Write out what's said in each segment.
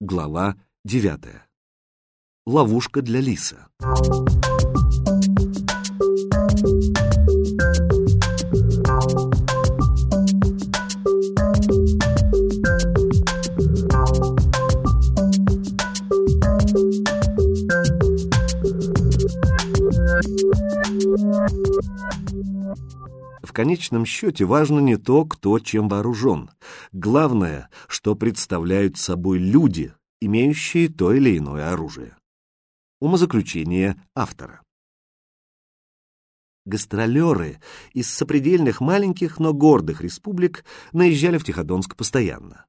Глава 9. Ловушка для лиса. В конечном счете важно не то, кто чем вооружен. Главное, что представляют собой люди, имеющие то или иное оружие. Умозаключение автора. Гастролеры из сопредельных маленьких, но гордых республик наезжали в Тиходонск постоянно.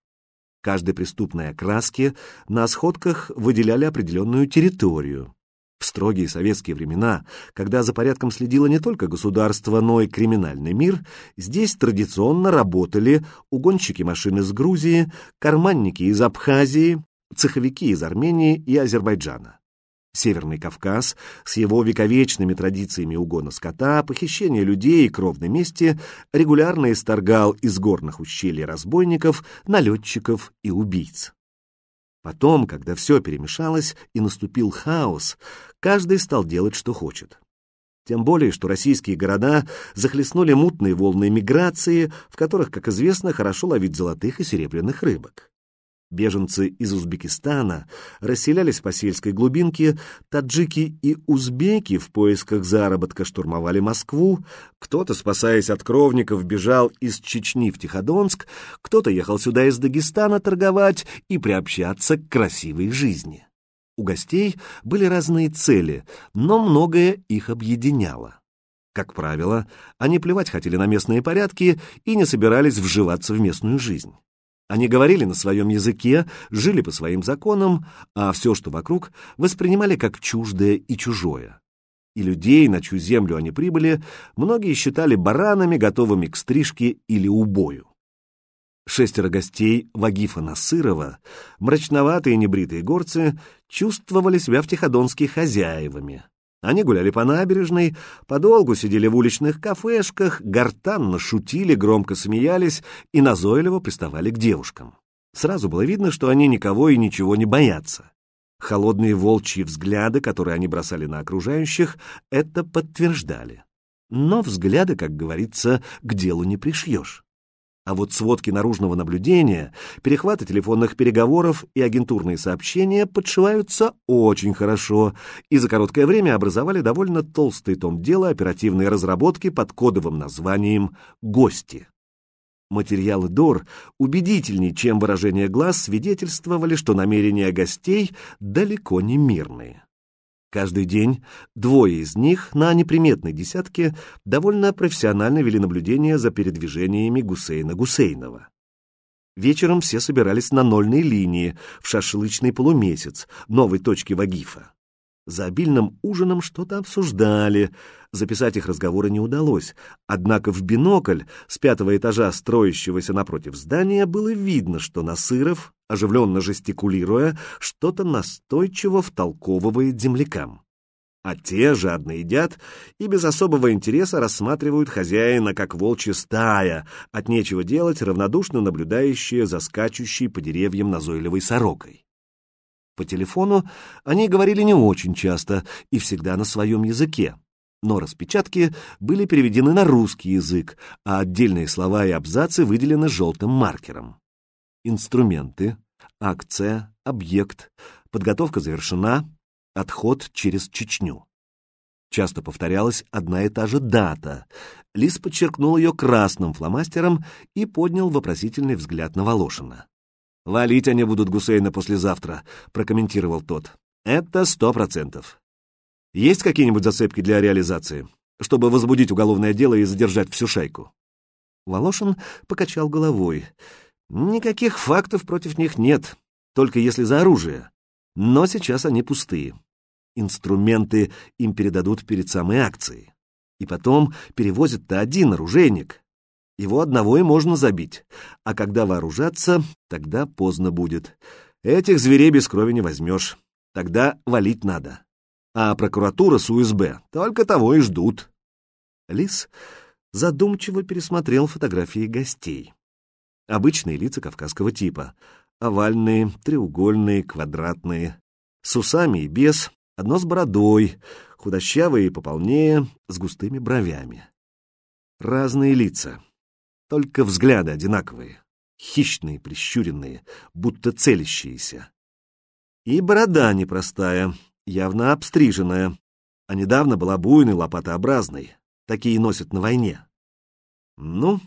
Каждой преступной окраске на сходках выделяли определенную территорию. В строгие советские времена, когда за порядком следило не только государство, но и криминальный мир, здесь традиционно работали угонщики машин из Грузии, карманники из Абхазии, цеховики из Армении и Азербайджана. Северный Кавказ с его вековечными традициями угона скота, похищения людей и кровной мести регулярно исторгал из горных ущелий разбойников, налетчиков и убийц. Потом, когда все перемешалось и наступил хаос, каждый стал делать, что хочет. Тем более, что российские города захлестнули мутные волны миграции, в которых, как известно, хорошо ловить золотых и серебряных рыбок. Беженцы из Узбекистана расселялись по сельской глубинке, таджики и узбеки в поисках заработка штурмовали Москву, кто-то, спасаясь от кровников, бежал из Чечни в Тиходонск, кто-то ехал сюда из Дагестана торговать и приобщаться к красивой жизни. У гостей были разные цели, но многое их объединяло. Как правило, они плевать хотели на местные порядки и не собирались вживаться в местную жизнь. Они говорили на своем языке, жили по своим законам, а все, что вокруг, воспринимали как чуждое и чужое. И людей, на чью землю они прибыли, многие считали баранами, готовыми к стрижке или убою. Шестеро гостей Вагифа Насырова, мрачноватые небритые горцы, чувствовали себя в Тиходонске хозяевами. Они гуляли по набережной, подолгу сидели в уличных кафешках, гортанно шутили, громко смеялись и назойливо приставали к девушкам. Сразу было видно, что они никого и ничего не боятся. Холодные волчьи взгляды, которые они бросали на окружающих, это подтверждали. Но взгляды, как говорится, к делу не пришьешь. А вот сводки наружного наблюдения, перехваты телефонных переговоров и агентурные сообщения подшиваются очень хорошо и за короткое время образовали довольно толстый том дела оперативной разработки под кодовым названием «Гости». Материалы ДОР убедительнее, чем выражение глаз, свидетельствовали, что намерения гостей далеко не мирные. Каждый день двое из них на неприметной десятке довольно профессионально вели наблюдение за передвижениями Гусейна Гусейнова. Вечером все собирались на нольной линии в шашлычный полумесяц, новой точке Вагифа. За обильным ужином что-то обсуждали. Записать их разговоры не удалось. Однако в бинокль с пятого этажа строящегося напротив здания было видно, что Насыров, оживленно жестикулируя, что-то настойчиво втолковывает землякам. А те жадно едят и без особого интереса рассматривают хозяина как волчья стая, от нечего делать равнодушно наблюдающие за скачущей по деревьям назойливой сорокой. По телефону они говорили не очень часто и всегда на своем языке, но распечатки были переведены на русский язык, а отдельные слова и абзацы выделены желтым маркером. Инструменты, акция, объект, подготовка завершена, отход через Чечню. Часто повторялась одна и та же дата. Лис подчеркнул ее красным фломастером и поднял вопросительный взгляд на Волошина. «Валить они будут Гусейна послезавтра», — прокомментировал тот. «Это сто процентов. Есть какие-нибудь зацепки для реализации, чтобы возбудить уголовное дело и задержать всю шайку?» Волошин покачал головой. «Никаких фактов против них нет, только если за оружие. Но сейчас они пустые. Инструменты им передадут перед самой акцией. И потом перевозит-то один оружейник, его одного и можно забить, а когда вооружаться, тогда поздно будет. Этих зверей без крови не возьмешь, тогда валить надо. А прокуратура с УСБ только того и ждут. Лис задумчиво пересмотрел фотографии гостей. Обычные лица кавказского типа. Овальные, треугольные, квадратные. С усами и без, одно с бородой, худощавые и пополнее, с густыми бровями. Разные лица, только взгляды одинаковые, хищные, прищуренные, будто целящиеся. И борода непростая, явно обстриженная, а недавно была буйной, лопатообразной. Такие носят на войне. Ну,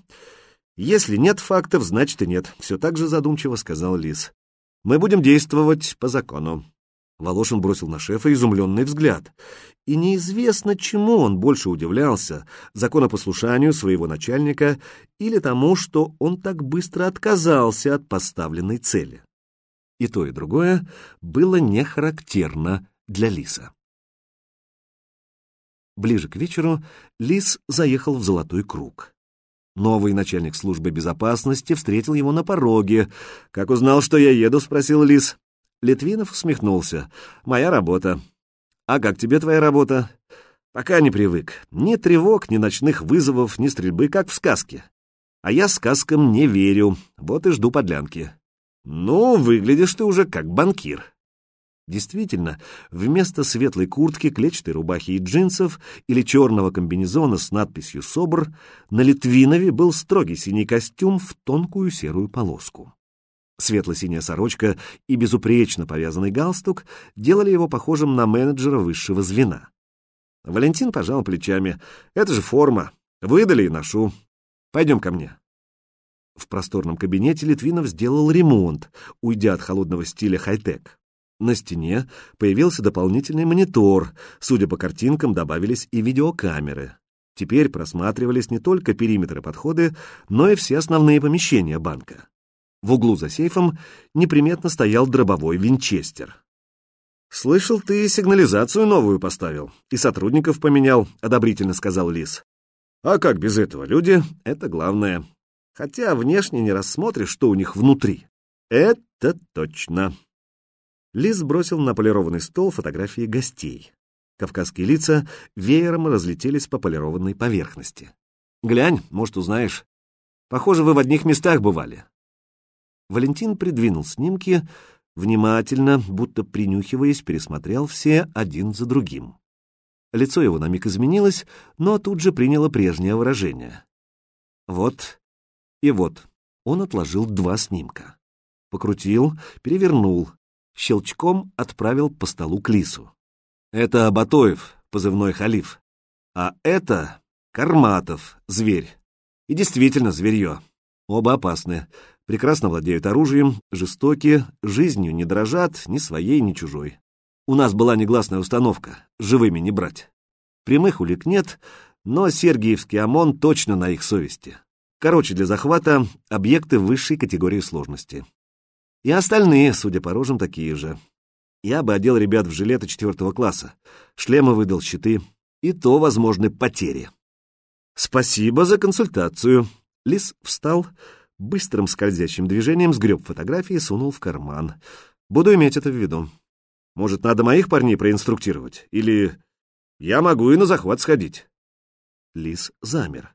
если нет фактов, значит и нет, все так же задумчиво сказал Лис. Мы будем действовать по закону. Волошин бросил на шефа изумленный взгляд. И неизвестно, чему он больше удивлялся — законопослушанию своего начальника или тому, что он так быстро отказался от поставленной цели. И то, и другое было не характерно для Лиса. Ближе к вечеру Лис заехал в Золотой Круг. Новый начальник службы безопасности встретил его на пороге. «Как узнал, что я еду?» — спросил Лис. Литвинов усмехнулся. «Моя работа». «А как тебе твоя работа?» «Пока не привык. Ни тревог, ни ночных вызовов, ни стрельбы, как в сказке. А я сказкам не верю, вот и жду подлянки». «Ну, выглядишь ты уже как банкир». Действительно, вместо светлой куртки, клетчатой рубахи и джинсов или черного комбинезона с надписью «СОБР» на Литвинове был строгий синий костюм в тонкую серую полоску. Светло-синяя сорочка и безупречно повязанный галстук делали его похожим на менеджера высшего звена. Валентин пожал плечами. «Это же форма. Выдали и ношу. Пойдем ко мне». В просторном кабинете Литвинов сделал ремонт, уйдя от холодного стиля хай-тек. На стене появился дополнительный монитор, судя по картинкам, добавились и видеокамеры. Теперь просматривались не только периметры подходы, но и все основные помещения банка. В углу за сейфом неприметно стоял дробовой винчестер. «Слышал, ты сигнализацию новую поставил и сотрудников поменял», — одобрительно сказал Лис. «А как без этого? Люди — это главное. Хотя внешне не рассмотришь, что у них внутри». «Это точно». Лис бросил на полированный стол фотографии гостей. Кавказские лица веером разлетелись по полированной поверхности. «Глянь, может, узнаешь. Похоже, вы в одних местах бывали. Валентин придвинул снимки, внимательно, будто принюхиваясь, пересмотрел все один за другим. Лицо его на миг изменилось, но тут же приняло прежнее выражение. Вот и вот он отложил два снимка. Покрутил, перевернул, щелчком отправил по столу к лису. Это Абатоев, позывной халиф. А это Карматов, зверь. И действительно зверье. Оба опасны прекрасно владеют оружием, жестоки, жизнью не дрожат ни своей, ни чужой. У нас была негласная установка — живыми не брать. Прямых улик нет, но Сергиевский ОМОН точно на их совести. Короче, для захвата — объекты высшей категории сложности. И остальные, судя по рожам, такие же. Я бы одел ребят в жилеты четвертого класса, шлемы выдал, щиты, и то возможны потери. Спасибо за консультацию. Лис встал, быстрым скользящим движением сгреб фотографии и сунул в карман. Буду иметь это в виду. Может, надо моих парней проинструктировать? Или я могу и на захват сходить?» Лис замер.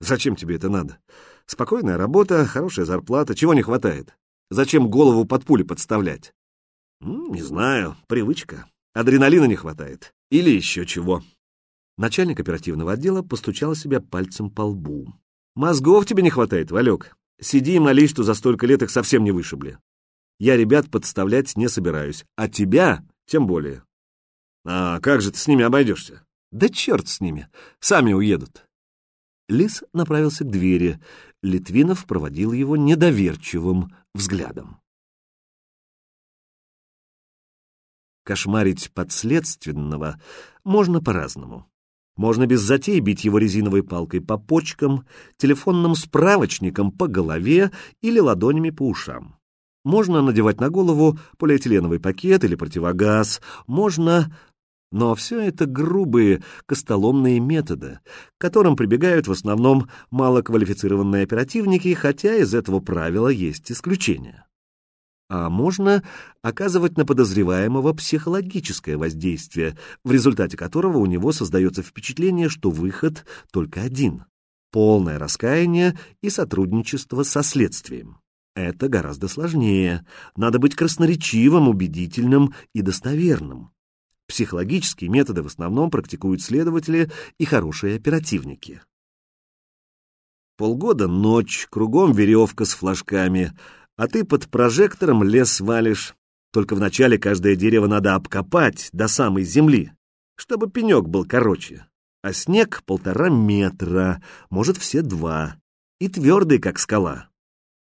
«Зачем тебе это надо? Спокойная работа, хорошая зарплата, чего не хватает? Зачем голову под пули подставлять?» «Не знаю, привычка. Адреналина не хватает. Или еще чего». Начальник оперативного отдела постучал себя пальцем по лбу. «Мозгов тебе не хватает, Валек. Сиди и молись, что за столько лет их совсем не вышибли. Я ребят подставлять не собираюсь, а тебя тем более. А как же ты с ними обойдешься? Да черт с ними, сами уедут. Лис направился к двери. Литвинов проводил его недоверчивым взглядом. Кошмарить подследственного можно по-разному. Можно без затей бить его резиновой палкой по почкам, телефонным справочником по голове или ладонями по ушам. Можно надевать на голову полиэтиленовый пакет или противогаз, можно... Но все это грубые, костоломные методы, к которым прибегают в основном малоквалифицированные оперативники, хотя из этого правила есть исключения а можно оказывать на подозреваемого психологическое воздействие, в результате которого у него создается впечатление, что выход только один — полное раскаяние и сотрудничество со следствием. Это гораздо сложнее. Надо быть красноречивым, убедительным и достоверным. Психологические методы в основном практикуют следователи и хорошие оперативники. Полгода ночь, кругом веревка с флажками, а ты под прожектором лес валишь. Только вначале каждое дерево надо обкопать до самой земли, чтобы пенек был короче, а снег полтора метра, может, все два, и твердый, как скала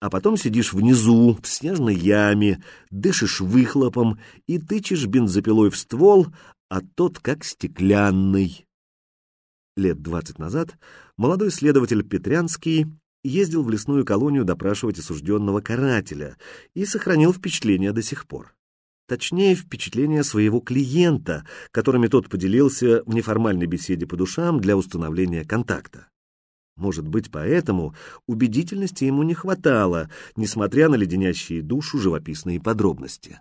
а потом сидишь внизу, в снежной яме, дышишь выхлопом и тычешь бензопилой в ствол, а тот как стеклянный. Лет двадцать назад молодой следователь Петрянский ездил в лесную колонию допрашивать осужденного карателя и сохранил впечатление до сих пор. Точнее, впечатление своего клиента, которыми тот поделился в неформальной беседе по душам для установления контакта. Может быть, поэтому убедительности ему не хватало, несмотря на леденящие душу живописные подробности.